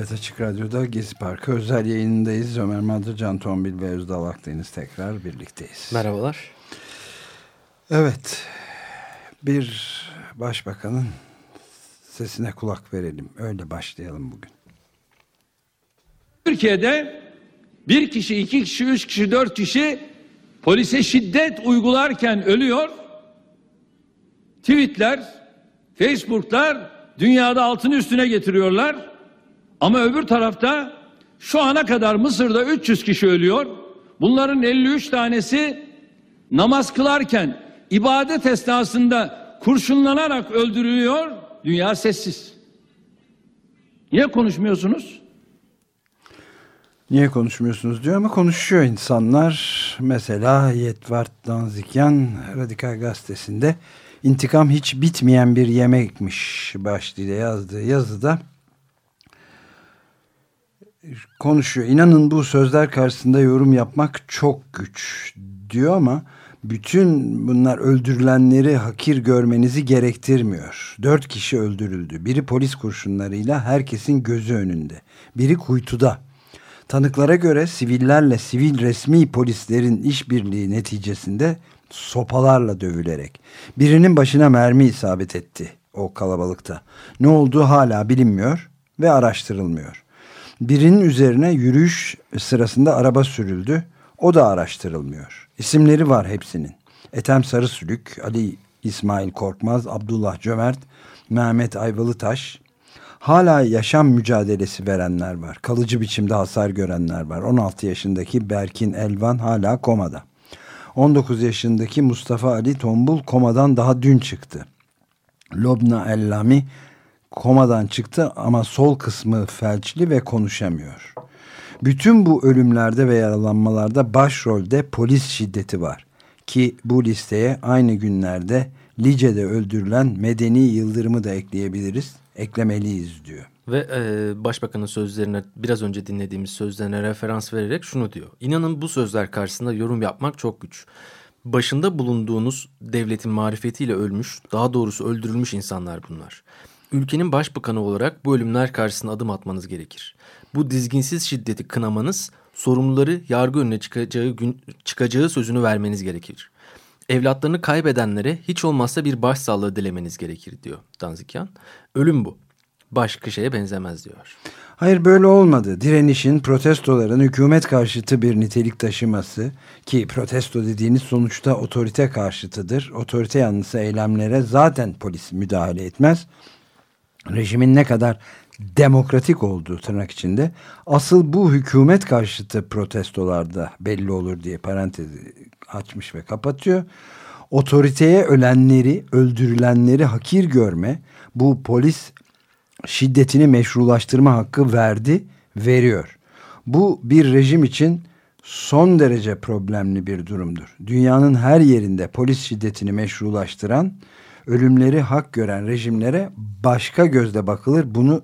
Evet Açık Radyo'da Gezi Parkı özel yayınındayız. Ömer Madra, Can Tombil ve Özdal Akdeniz tekrar birlikteyiz. Merhabalar. Evet, bir başbakanın sesine kulak verelim. Öyle başlayalım bugün. Türkiye'de bir kişi, iki kişi, üç kişi, dört kişi polise şiddet uygularken ölüyor. Tweetler, Facebook'lar dünyada altını üstüne getiriyorlar. Ama öbür tarafta şu ana kadar Mısır'da 300 kişi ölüyor. Bunların 53 tanesi namaz kılarken ibadet esnasında kurşunlanarak öldürülüyor. Dünya sessiz. Niye konuşmuyorsunuz? Niye konuşmuyorsunuz diyor ama konuşuyor insanlar. Mesela Yetvart Danzikyan Radikal Gazetesi'nde intikam hiç bitmeyen bir yemekmiş başlığıyla yazdığı yazıda konuşuyor. İnanın bu sözler karşısında yorum yapmak çok güç diyor ama bütün bunlar öldürülenleri hakir görmenizi gerektirmiyor. Dört kişi öldürüldü. Biri polis kurşunlarıyla herkesin gözü önünde. Biri kuytuda. Tanıklara göre sivillerle sivil resmi polislerin işbirliği neticesinde sopalarla dövülerek birinin başına mermi isabet etti o kalabalıkta. Ne olduğu hala bilinmiyor ve araştırılmıyor. Birinin üzerine yürüyüş sırasında araba sürüldü. O da araştırılmıyor. İsimleri var hepsinin. Ethem Sarısülük, Ali İsmail Korkmaz, Abdullah Cömert, Mehmet Ayvalıtaş. Hala yaşam mücadelesi verenler var. Kalıcı biçimde hasar görenler var. 16 yaşındaki Berkin Elvan hala komada. 19 yaşındaki Mustafa Ali Tombul komadan daha dün çıktı. Lobna Ellami komadan çıktı ama sol kısmı felçli ve konuşamıyor. Bütün bu ölümlerde ve yaralanmalarda başrolde polis şiddeti var. Ki bu listeye aynı günlerde Lice'de öldürülen Medeni Yıldırım'ı da ekleyebiliriz. Eklemeliyiz diyor. Ve e, başbakanın sözlerine biraz önce dinlediğimiz sözlerine referans vererek şunu diyor. İnanın bu sözler karşısında yorum yapmak çok güç. Başında bulunduğunuz devletin marifetiyle ölmüş, daha doğrusu öldürülmüş insanlar bunlar ülkenin başbakanı olarak bu ölümler karşısında adım atmanız gerekir. Bu dizginsiz şiddeti kınamanız, sorumluları yargı önüne çıkacağı, gün, çıkacağı sözünü vermeniz gerekir. Evlatlarını kaybedenlere hiç olmazsa bir başsağlığı dilemeniz gerekir diyor Danzikyan. Ölüm bu. Başka şeye benzemez diyor. Hayır böyle olmadı. Direnişin, protestoların hükümet karşıtı bir nitelik taşıması ki protesto dediğiniz sonuçta otorite karşıtıdır. Otorite yanlısı eylemlere zaten polis müdahale etmez rejimin ne kadar demokratik olduğu tırnak içinde asıl bu hükümet karşıtı protestolarda belli olur diye parantezi açmış ve kapatıyor. Otoriteye ölenleri, öldürülenleri hakir görme, bu polis şiddetini meşrulaştırma hakkı verdi, veriyor. Bu bir rejim için son derece problemli bir durumdur. Dünyanın her yerinde polis şiddetini meşrulaştıran ölümleri hak gören rejimlere başka gözle bakılır bunu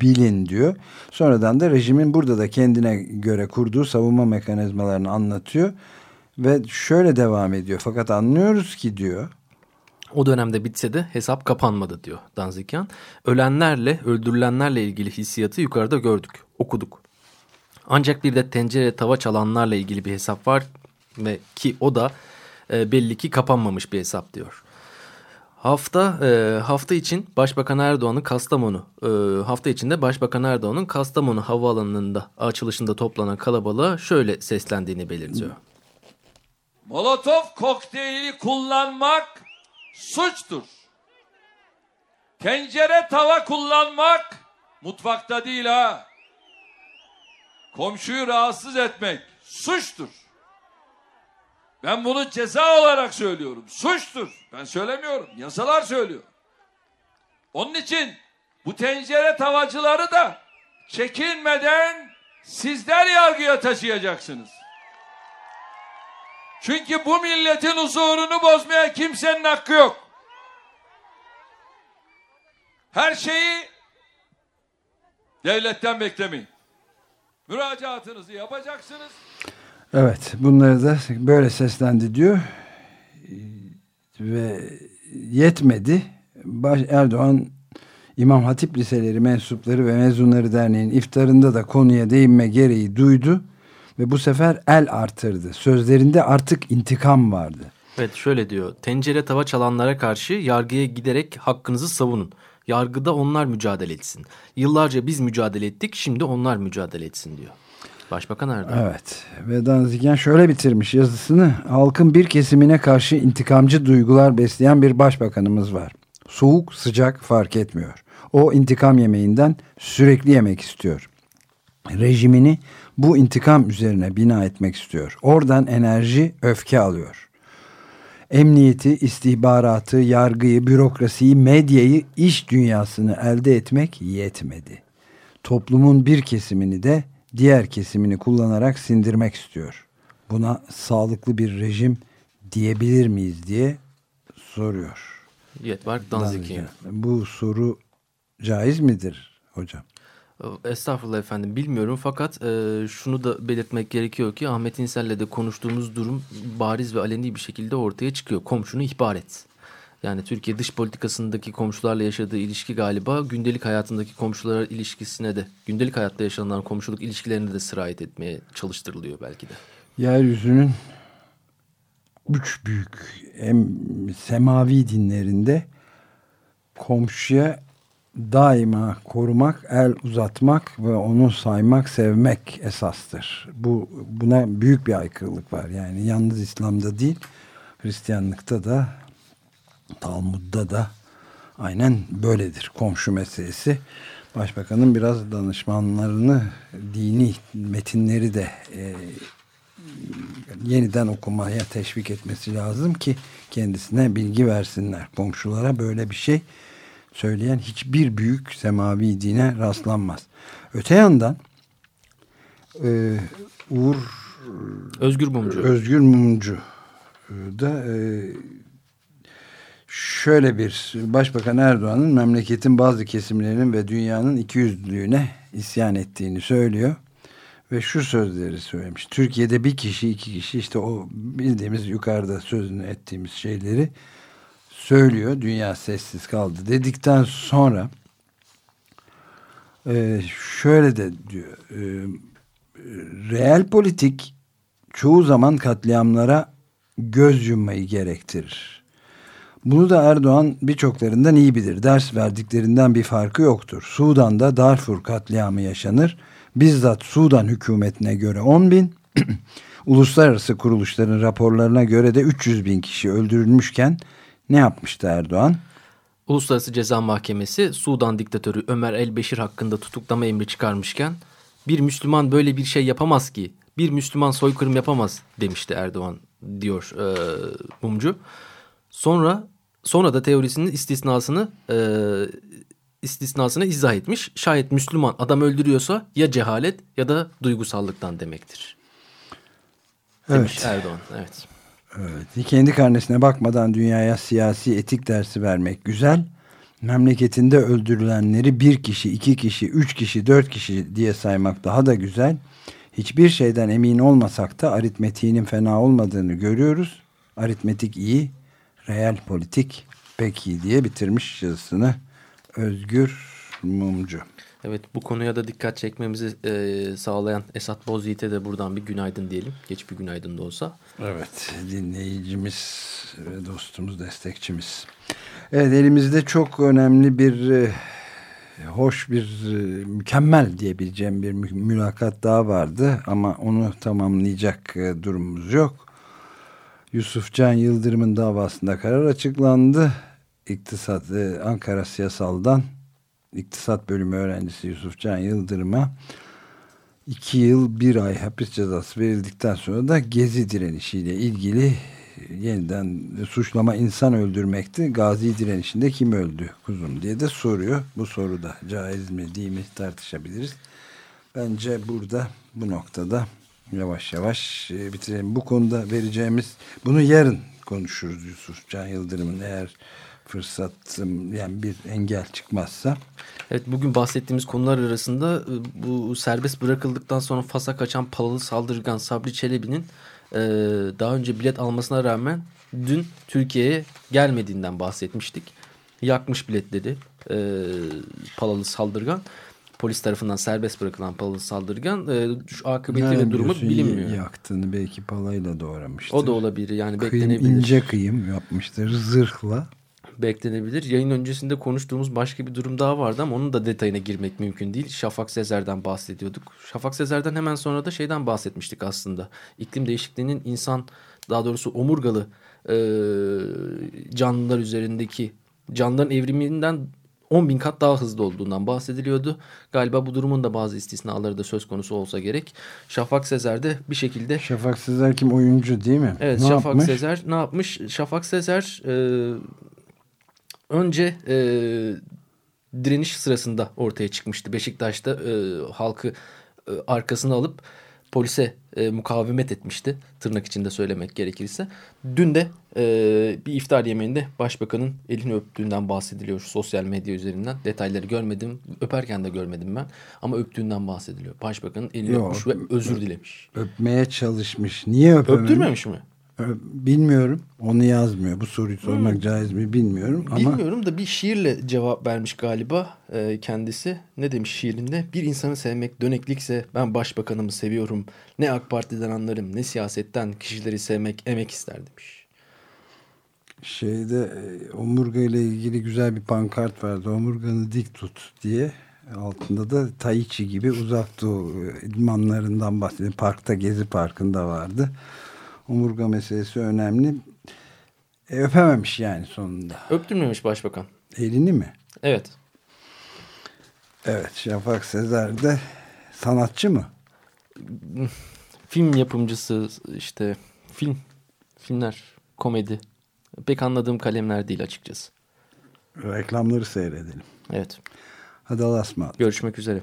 bilin diyor. Sonradan da rejimin burada da kendine göre kurduğu savunma mekanizmalarını anlatıyor ve şöyle devam ediyor. Fakat anlıyoruz ki diyor o dönemde bitse de hesap kapanmadı diyor Danzikyan. Ölenlerle, öldürülenlerle ilgili hissiyatı yukarıda gördük, okuduk. Ancak bir de tencere tava çalanlarla ilgili bir hesap var ve ki o da e, belli ki kapanmamış bir hesap diyor. Hafta e, hafta için Başbakan Erdoğan'ın Kastamonu e, hafta içinde Başbakan Erdoğan'ın Kastamonu havaalanında açılışında toplanan kalabalığa şöyle seslendiğini belirtiyor. Molotov kokteyli kullanmak suçtur. Tencere tava kullanmak mutfakta değil ha. Komşuyu rahatsız etmek suçtur. Ben bunu ceza olarak söylüyorum. Suçtur. Ben söylemiyorum. Yasalar söylüyor. Onun için bu tencere tavacıları da çekinmeden sizler yargıya taşıyacaksınız. Çünkü bu milletin huzurunu bozmaya kimsenin hakkı yok. Her şeyi devletten beklemeyin. Müracaatınızı yapacaksınız. Evet bunları da böyle seslendi diyor. Ve yetmedi. Baş Erdoğan İmam Hatip Liseleri mensupları ve mezunları derneğinin iftarında da konuya değinme gereği duydu. Ve bu sefer el artırdı. Sözlerinde artık intikam vardı. Evet şöyle diyor. Tencere tava çalanlara karşı yargıya giderek hakkınızı savunun. Yargıda onlar mücadele etsin. Yıllarca biz mücadele ettik şimdi onlar mücadele etsin diyor. Başbakan Erdoğan. Evet. Ve Danzigen şöyle bitirmiş yazısını. Halkın bir kesimine karşı intikamcı duygular besleyen bir başbakanımız var. Soğuk sıcak fark etmiyor. O intikam yemeğinden sürekli yemek istiyor. Rejimini bu intikam üzerine bina etmek istiyor. Oradan enerji, öfke alıyor. Emniyeti, istihbaratı, yargıyı, bürokrasiyi, medyayı, iş dünyasını elde etmek yetmedi. Toplumun bir kesimini de diğer kesimini kullanarak sindirmek istiyor. Buna sağlıklı bir rejim diyebilir miyiz diye soruyor. Yetvar Danzigen. Bu soru caiz midir hocam? Estağfurullah efendim bilmiyorum fakat e, şunu da belirtmek gerekiyor ki Ahmet İnsel'le de konuştuğumuz durum bariz ve aleni bir şekilde ortaya çıkıyor. Komşunu ihbar et. Yani Türkiye dış politikasındaki komşularla yaşadığı ilişki galiba gündelik hayatındaki komşulara ilişkisine de gündelik hayatta yaşanan komşuluk ilişkilerine de sirayet etmeye çalıştırılıyor belki de. Yeryüzünün üç büyük em, semavi dinlerinde komşuya daima korumak, el uzatmak ve onu saymak, sevmek esastır. Bu buna büyük bir aykırılık var. Yani yalnız İslam'da değil, Hristiyanlıkta da, Talmud'da da aynen böyledir komşu meselesi. Başbakanın biraz danışmanlarını, dini metinleri de e, yeniden okumaya teşvik etmesi lazım ki kendisine bilgi versinler. Komşulara böyle bir şey söyleyen hiçbir büyük semavi dine rastlanmaz. Öte yandan e, Uğur Özgür Mumcu. Özgür Mumcu da e, şöyle bir Başbakan Erdoğan'ın memleketin bazı kesimlerinin ve dünyanın ikiyüzlülüğüne isyan ettiğini söylüyor. Ve şu sözleri söylemiş. Türkiye'de bir kişi iki kişi işte o bildiğimiz yukarıda sözünü ettiğimiz şeyleri söylüyor. Dünya sessiz kaldı dedikten sonra e, şöyle de diyor. E, real politik çoğu zaman katliamlara göz yummayı gerektirir. Bunu da Erdoğan birçoklarından iyi bilir. Ders verdiklerinden bir farkı yoktur. Sudan'da Darfur katliamı yaşanır. Bizzat Sudan hükümetine göre 10 bin, uluslararası kuruluşların raporlarına göre de 300 bin kişi öldürülmüşken ne yapmıştı Erdoğan? Uluslararası Ceza Mahkemesi Sudan diktatörü Ömer El-Beşir hakkında tutuklama emri çıkarmışken bir Müslüman böyle bir şey yapamaz ki. Bir Müslüman soykırım yapamaz demişti Erdoğan diyor e, Mumcu. Sonra sonra da teorisinin istisnasını e, istisnasını izah etmiş. Şayet Müslüman adam öldürüyorsa ya cehalet ya da duygusallıktan demektir. Demiş Evet. Erdoğan. Evet. Evet, kendi karnesine bakmadan dünyaya siyasi etik dersi vermek güzel. Memleketinde öldürülenleri bir kişi, iki kişi, üç kişi, dört kişi diye saymak daha da güzel. Hiçbir şeyden emin olmasak da aritmetiğinin fena olmadığını görüyoruz. Aritmetik iyi, real politik pek iyi diye bitirmiş yazısını Özgür Mumcu. Evet bu konuya da dikkat çekmemizi e, sağlayan Esat Bozyiğit'e de buradan bir günaydın diyelim. Geç bir günaydın da olsa. Evet dinleyicimiz ve dostumuz destekçimiz. Evet elimizde çok önemli bir e, hoş bir e, mükemmel diyebileceğim bir mü- mülakat daha vardı ama onu tamamlayacak e, durumumuz yok. Yusuf Can Yıldırım'ın davasında karar açıklandı. İktisat e, Ankara Siyasal'dan İktisat Bölümü öğrencisi Yusuf Can Yıldırım'a iki yıl bir ay hapis cezası verildikten sonra da gezi direnişiyle ilgili yeniden suçlama insan öldürmekti. Gazi direnişinde kim öldü kuzum diye de soruyor. Bu soru da caiz mi değil mi tartışabiliriz. Bence burada bu noktada yavaş yavaş e, bitirelim. Bu konuda vereceğimiz bunu yarın konuşuruz Yusuf Can Yıldırım'ın eğer fırsat yani bir engel çıkmazsa. Evet bugün bahsettiğimiz konular arasında e, bu serbest bırakıldıktan sonra Fas'a kaçan palalı saldırgan Sabri Çelebi'nin e, daha önce bilet almasına rağmen dün Türkiye'ye gelmediğinden bahsetmiştik. Yakmış biletleri e, palalı saldırgan. Polis tarafından serbest bırakılan palalı saldırgan. E, şu akıbeti ve durumu bilinmiyor. Yaktığını belki palayla doğramıştır. O da olabilir yani kıyım, beklenebilir. ince kıyım yapmıştır zırhla beklenebilir. Yayın öncesinde konuştuğumuz başka bir durum daha vardı ama onun da detayına girmek mümkün değil. Şafak Sezer'den bahsediyorduk. Şafak Sezer'den hemen sonra da şeyden bahsetmiştik aslında. İklim değişikliğinin insan daha doğrusu omurgalı e, canlılar üzerindeki canlıların evriminden 10 bin kat daha hızlı olduğundan bahsediliyordu. Galiba bu durumun da bazı istisnaları da söz konusu olsa gerek. Şafak Sezer de bir şekilde... Şafak Sezer kim? Oyuncu değil mi? Evet ne Şafak yapmış? Sezer ne yapmış? Şafak Sezer e, önce e, direniş sırasında ortaya çıkmıştı. Beşiktaş'ta e, halkı e, arkasına alıp polise e, mukavemet etmişti. Tırnak içinde söylemek gerekirse. Dün de e, bir iftar yemeğinde başbakanın elini öptüğünden bahsediliyor sosyal medya üzerinden. Detayları görmedim. Öperken de görmedim ben. Ama öptüğünden bahsediliyor. Başbakanın elini Yok, öpmüş ve özür dilemiş. Öpmeye çalışmış. Niye öpememiş? Öptürmemiş mi? Bilmiyorum. Onu yazmıyor. Bu soruyu sormak hmm. caiz mi bilmiyorum. Ama... Bilmiyorum da bir şiirle cevap vermiş galiba e, kendisi. Ne demiş şiirinde? Bir insanı sevmek döneklikse ben başbakanımı seviyorum. Ne AK Parti'den anlarım ne siyasetten kişileri sevmek emek ister demiş. Şeyde e, omurga ile ilgili güzel bir pankart vardı. Omurganı dik tut diye. Altında da Taichi gibi uzak doğu idmanlarından bahsediyor. Parkta Gezi Parkı'nda vardı omurga meselesi önemli. E, öpememiş yani sonunda. Öptürmemiş başbakan. Elini mi? Evet. Evet Şafak Sezer de sanatçı mı? Film yapımcısı işte film filmler komedi pek anladığım kalemler değil açıkçası. Reklamları seyredelim. Evet. Hadi Allah'a ısmarladık. Görüşmek üzere.